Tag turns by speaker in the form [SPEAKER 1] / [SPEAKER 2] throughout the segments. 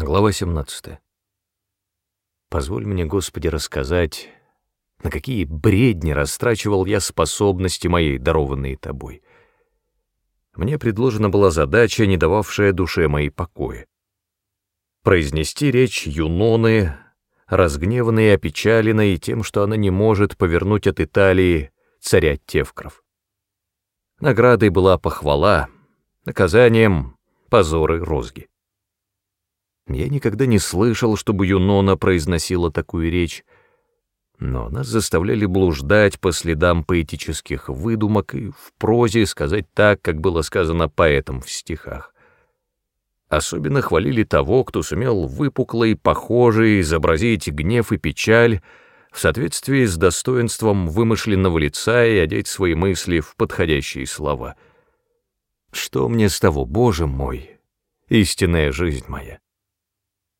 [SPEAKER 1] Глава 17. Позволь мне, Господи, рассказать, на какие бредни растрачивал я способности мои, дарованные Тобой. Мне предложена была задача, не дававшая душе моей покоя. Произнести речь Юноны, разгневанной и опечаленной тем, что она не может повернуть от Италии царя Тевкров. Наградой была похвала, наказанием — позоры розги. Я никогда не слышал, чтобы Юнона произносила такую речь, но нас заставляли блуждать по следам поэтических выдумок и в прозе сказать так, как было сказано поэтом в стихах. Особенно хвалили того, кто сумел выпукло и похоже изобразить гнев и печаль в соответствии с достоинством вымышленного лица и одеть свои мысли в подходящие слова. Что мне с того, Боже мой, истинная жизнь моя?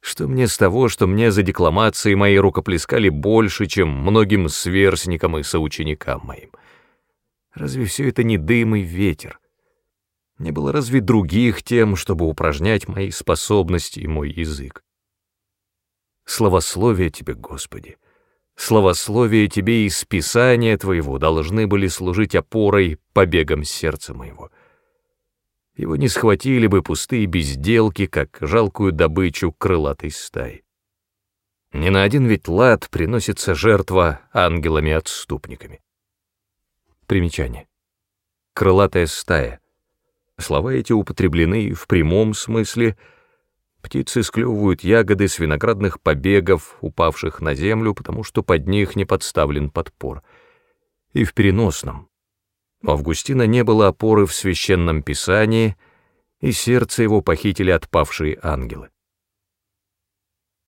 [SPEAKER 1] Что мне с того, что мне за декламацией мои рукоплескали больше, чем многим сверстникам и соученикам моим? Разве все это не дым и ветер? Не было разве других тем, чтобы упражнять мои способности и мой язык? Словословие Тебе, Господи, словословие Тебе из Писания Твоего должны были служить опорой побегам сердца моего — его не схватили бы пустые безделки, как жалкую добычу крылатой стаи. Ни на один ведь лад приносится жертва ангелами-отступниками. Примечание. Крылатая стая. Слова эти употреблены в прямом смысле. Птицы склевывают ягоды с виноградных побегов, упавших на землю, потому что под них не подставлен подпор. И в переносном. У Августина не было опоры в священном писании, и сердце его похитили отпавшие ангелы.